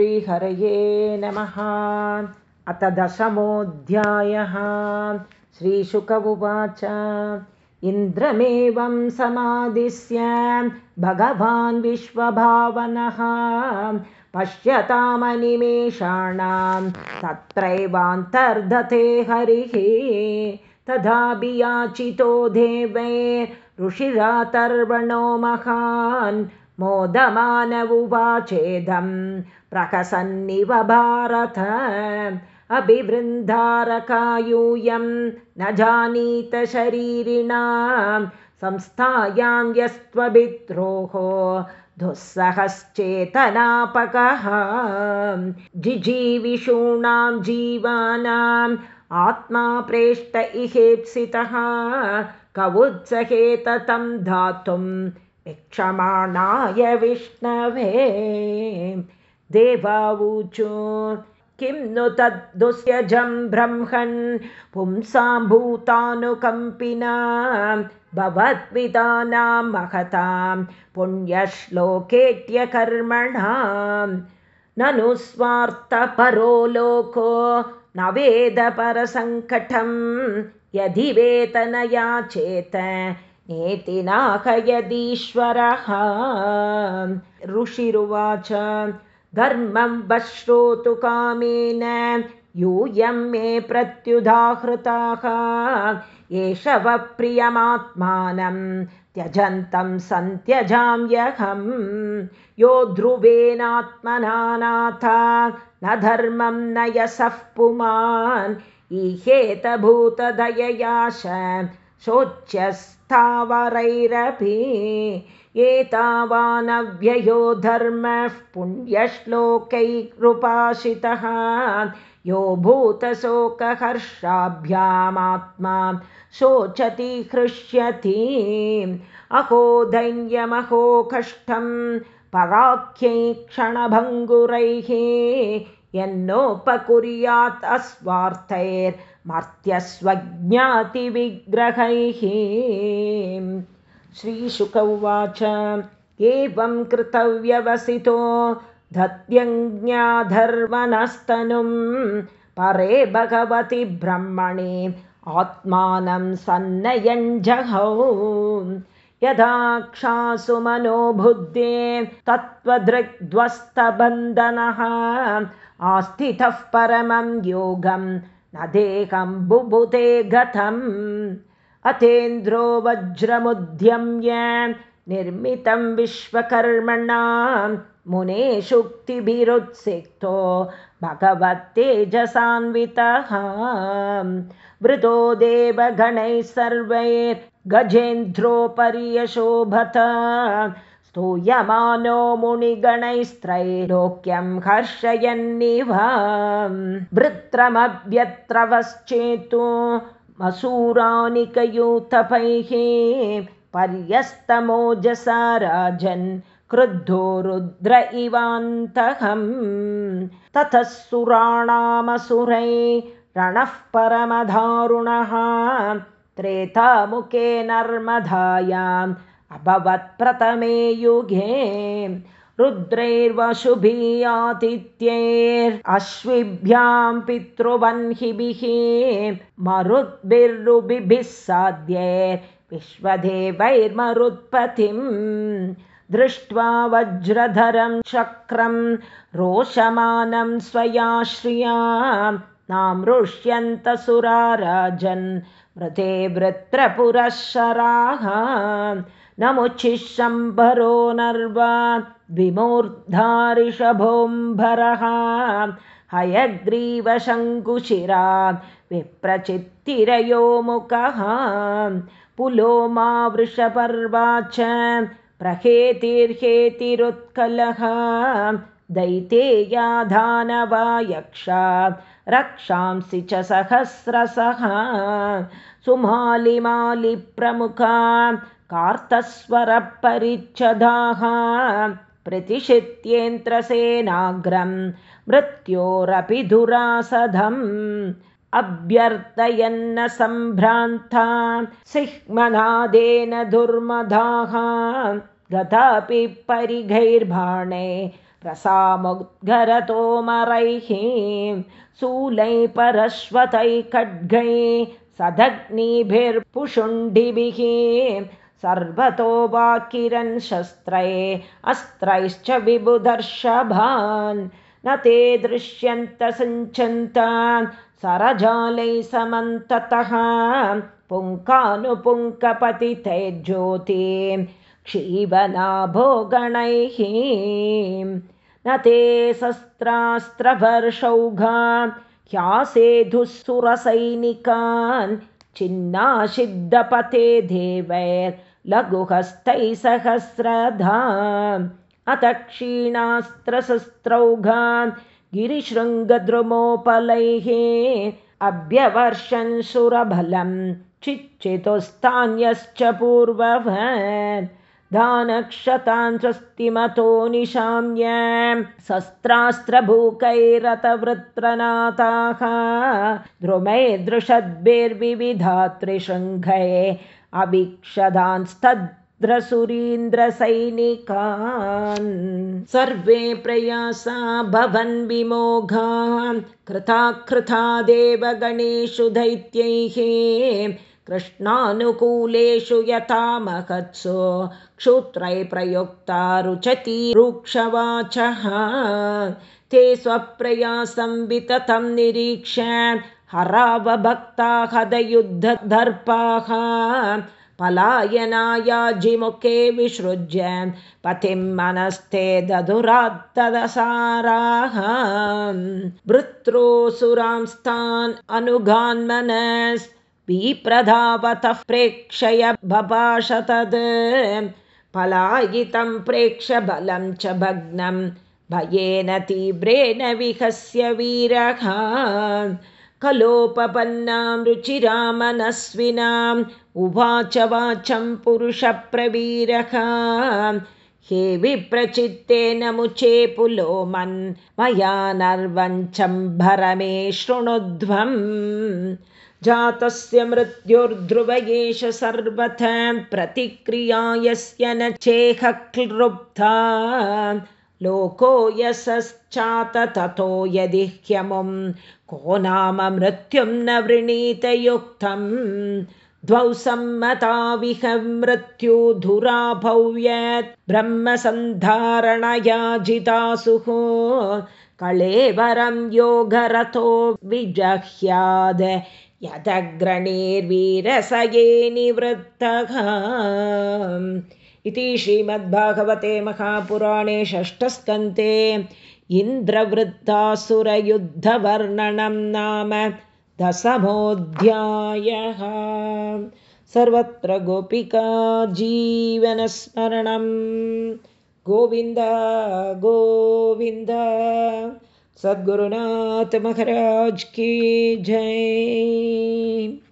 श्रीहरये नमः। अथ दशमोऽध्यायः। श्रीशुक उवाच। इन्द्रमेवं समादिश्य भगवान् विश्वभावनः। पश्यतामनिमेषाणां तत्रैवान्तर्धते हरिः। तथापि याचितो देवै ऋषिरातर्वणो महान् मोदमान उवाचेदं प्रहसन्निव भारत। अभिवृन्दारकायूयं न जानीत शरीरिणां संस्थायां यस्त्वभिद्रोः दुःसहश्चेतनापकः। जिजीविषूणां जीवानाम् आत्मा प्रेष्ट इहेप्सितः। कवुत्सहेत तं धातुं वीक्षमाणाय विष्णवे देवावूचु किं नु तद्दुस्यजं ब्रह्मन्? पुंसां भूतानुकम्पिना भवद्विदानां महतां पुण्यश्लोकेत्यकर्मणां ननु स्वार्थपरो लोको न वेदपरसङ्कटं। यदि वेतनया चेत नेति नाहयदीश्वरः ऋषिरुवाच धर्मं वश्रोतु कामेन यूयं मे प्रत्युदाहृताः। एष वप्रियमात्मानं त्यजन्तं सन्त्यजाम्यहं यो ध्रुवेनात्मना नाथा न धर्मं न यशः पुमान्। इहेतभूतदययाश शोच्यस्थावरैरपि एतावानव्ययो धर्मः पुण्यश्लोकैरुपाशितः यो भूतशोकहर्षाभ्यामात्मा शोचति हृष्यति। अहो दैन्यमहो कष्टं पराख्यै क्षणभङ्गुरैः यन्नोपकुर्यात् अस्वार्थैर्मर्त्यस्वज्ञातिविग्रहैः श्रीशुक उवाच एवं कृतव्यवसितो धत्यज्ञाधर्मनस्तनुं परे भगवति ब्रह्मणि आत्मानं सन्नयञ्जहौ यदाक्षासु मनोबुद्धे तत्त्वदृग्ध्वस्तबन्धनः आस्थितः परमं योगं न देहं बुभुते गतम् अथेन्द्रो वज्रमुद्यम्य निर्मितं विश्वकर्मणा मुने शुक्तिभिरुत्सिक्तो भगवत्तेजसान्वितः वृतो देवगणैः सर्वैर्गजेन्द्रोपर्यशोभत स्तूयमानो मुनिगणैस्त्रैलोक्यं हर्षयन्निव। वृत्रमभ्यत्रवश्चेतु मसूरानिकयूतपैः पर्यस्तमोजसा राजन् क्रुद्धो रुद्र इवान्तहम्। ततः सुराणामसुरै रणः परमधारुणः त्रेतामुखे नर्मधायाम् अभवत्प्रथमे युगे। रुद्रैर्वशुभियातिथ्यैरश्विभ्यां पितृवह्निभिः मरुद्भिर्रुभिभिः साध्यैर्विश्वदेवैर्मरुत्पथिं दृष्ट्वा वज्रधरं चक्रं रोषमानं स्वयाश्रिया नामृष्यन्तसुरा राजन् मृते वृत्रपुरःशराः नमुचिशम्भरो नर्वा द्विमूर्धारिषभोम्भरः हयग्रीवशङ्कुशिरा विप्रचित्तिरयो मुखः। पुलो मा वृषपर्वा च प्रहेतिर्हेतिरुत्कलः दैतेया दानवा यक्षा रक्षांसि च सहस्रसः सुमालिमालिप्रमुखा कार्तस्वरपरिच्छदाः प्रतिषित्येन्त्रसेनाग्रं मृत्योरपि दुरासधम् अभ्यर्थयन्न सम्भ्रान्ता सिह्मनादेन दुर्मदाः गतापि परिघैर्बाणे प्रसामुद्गरतोमरैः शूलै परश्वतै खड्गै सदग्निभिर्पुषुण्डिभिः सर्वतो वा किरन् शस्त्रै अस्त्रैश्च विबुधर्षभान्। न ते दृश्यन्त सञ्चन्तान् सरजालै समन्ततः। पुङ्कानुपुङ्कपतिते ज्योति क्षीवनाभोगणैः। न ते शस्त्रास्त्रवर्षौघा ह्यासेधुःसुरसैनिकान् छिन्नाशिद्धपते देवैर्लघुहस्तैः सहस्रधा अथ क्षीणास्त्रशस्त्रौघान् गिरिशृङ्गद्रुमोपलैः अभ्यवर्षन् सुरबलं चिच्चितुस्तान्यश्च पूर्ववन्। दानक्षतान् स्वस्तिमतो निशाम्य शस्त्रास्त्रभूकैरतवृत्रनाथाः द्रुमैर्दृशद्भिर्विविधात्रिशृङ्गै अभिक्षदांस्तद्रसुरीन्द्रसैनिकान् सर्वे प्रयासा भवन् विमोघा कृता कृता देवगणेषु दैत्यैः। कृष्णानुकूलेषु यथा महत्सु क्षुत्रै प्रयुक्ता रुचति रुक्षवाचः। ते स्वप्रयासं विततं निरीक्ष्य हरावभक्ता हदयुद्धदर्पाः पलायनायाजिमुखे विसृज्य पतिं मनस्ते दधुरात्तदसाराः। भृत्रोऽसुरांस्तान् अनुगान्मनस् विप्रधावतः प्रेक्षय बभाषतद् पलायितं प्रेक्ष्य बलं च भग्नं भयेन तीव्रेण विहस्य वीरः कलोपपन्नां रुचिरामनस्विनाम् उवाच वाचं पुरुषप्रवीरः। हे विप्रचित्तेन मुचे पुलोमन् मया नर्वञ्चं भरमे शृणुध्वम्। जातस्य मृत्युर्ध्रुव एष सर्वथ प्रतिक्रिया यस्य न चेह क्लृप्ता लोको यशश्चात ततो यदि ह्यमुं को नाम मृत्युं न वृणीतयुक्तं। द्वौ सम्मता विह मृत्युधुराभव्यत् ब्रह्मसन्धारणया जितासुः कळेवरं योगरथो विजह्याद यदग्रणीर्वीरसये निवृत्तः इति श्रीमद्भागवते महापुराणे षष्ठस्कन्ते इन्द्रवृत्तासुरयुद्धवर्णनं नाम दशमोऽध्यायः। सर्वत्र गोपिका जीवनस्मरणं। गोविन्द गोविन्द सद्गुरुनाथ महाराज की जय